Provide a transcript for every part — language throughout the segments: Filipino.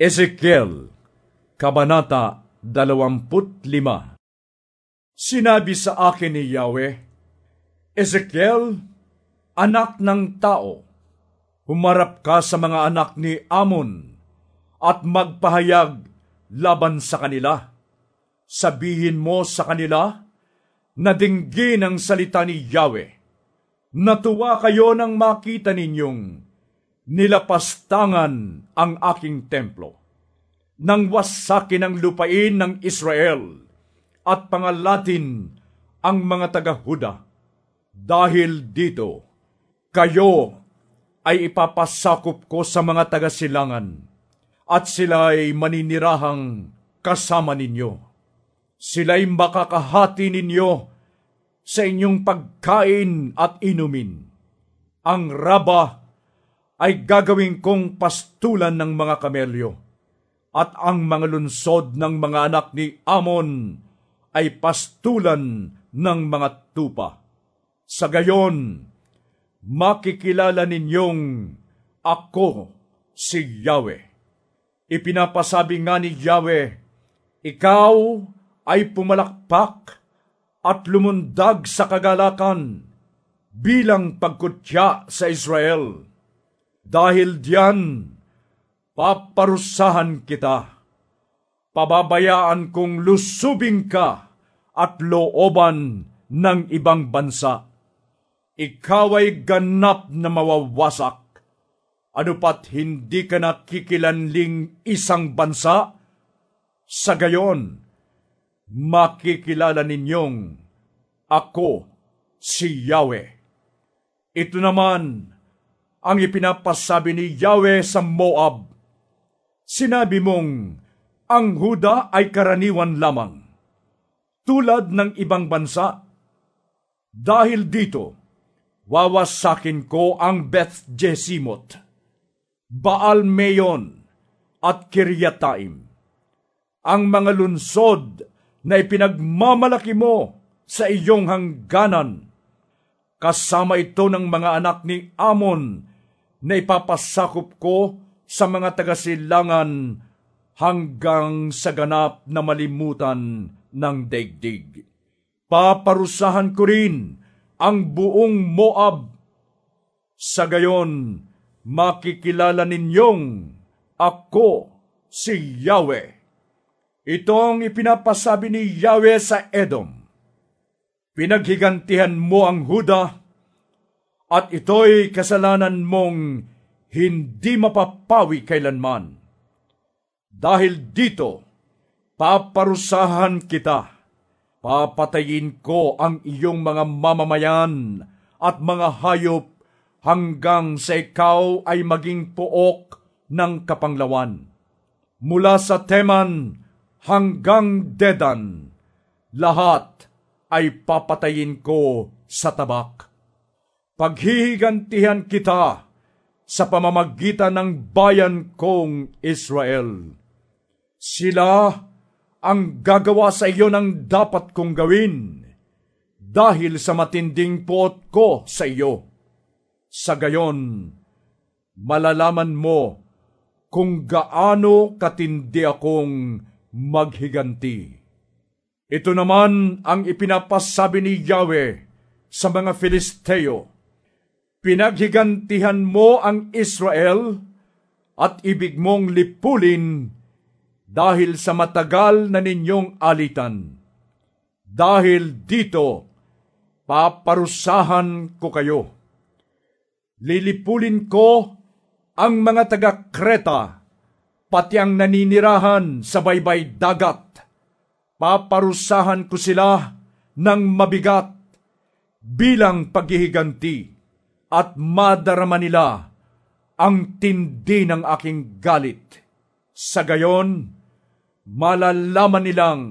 Ezekiel, Kabanata 25 Sinabi sa akin ni Yahweh, Ezekiel, anak ng tao, humarap ka sa mga anak ni Amon at magpahayag laban sa kanila. Sabihin mo sa kanila na dinggin ang salita ni Yahweh. Natuwa kayo nang makita ninyong nilapastangan ang aking templo. Nang wasakin ang lupain ng Israel at pangalatin ang mga taga-Huda. Dahil dito, kayo ay ipapasakop ko sa mga taga-silangan at sila ay maninirahang kasama ninyo. Sila'y makakahati ninyo sa inyong pagkain at inumin. Ang raba ay gagawin kong pastulan ng mga kamelyo, at ang mga lunsod ng mga anak ni Amon ay pastulan ng mga tupa. Sa gayon, makikilala ninyong ako si Yahweh. Ipinapasabi nga ni Yahweh, Ikaw ay pumalakpak at lumundag sa kagalakan bilang pagkutya sa Israel dahil diyan, paparusahan kita. Pababayaan kong lusubing ka at looban ng ibang bansa. Ikaw ay ganap na mawawasak. Ano pat hindi ka nakikilanling isang bansa? Sa gayon, makikilala ninyong ako si Yahweh. Ito naman ang ipinapasabi ni Yahweh sa Moab. Sinabi mong, ang Huda ay karaniwan lamang, tulad ng ibang bansa. Dahil dito, wawasakin ko ang Beth Jesimot, Baal Meyon at Kiryataim. Ang mga lunsod na ipinagmamalaki mo sa iyong hangganan. Kasama ito ng mga anak ni Amon na ipapasakop ko sa mga tagasilangan hanggang sa ganap na malimutan ng daigdig. Paparusahan ko rin ang buong Moab. Sa gayon, makikilala ninyong ako si Yahweh. Itong ipinapasabi ni Yahweh sa Edom. Pinaghigantihan mo ang Huda at ito'y kasalanan mong hindi mapapawi kailanman. Dahil dito, paparusahan kita. Papatayin ko ang iyong mga mamamayan at mga hayop hanggang sa ikaw ay maging pook ng kapanglawan. Mula sa Teman hanggang Dedan, lahat ay papatayin ko sa tabak paghihigantihan kita sa pamamagitan ng bayan kong Israel. Sila ang gagawa sa iyo ng dapat kong gawin dahil sa matinding puot ko sa iyo. Sa gayon, malalaman mo kung gaano katindi akong maghiganti. Ito naman ang ipinapasabi ni Yahweh sa mga Filisteo Pinaghigantihan mo ang Israel at ibig mong lipulin dahil sa matagal na ninyong alitan. Dahil dito, paparusahan ko kayo. Lilipulin ko ang mga taga-Kreta, pati ang naninirahan sa baybay dagat. Paparusahan ko sila ng mabigat bilang paghihiganti at madarama nila ang tindi ng aking galit. Sa gayon, malalaman nilang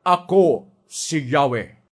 ako si Yahweh.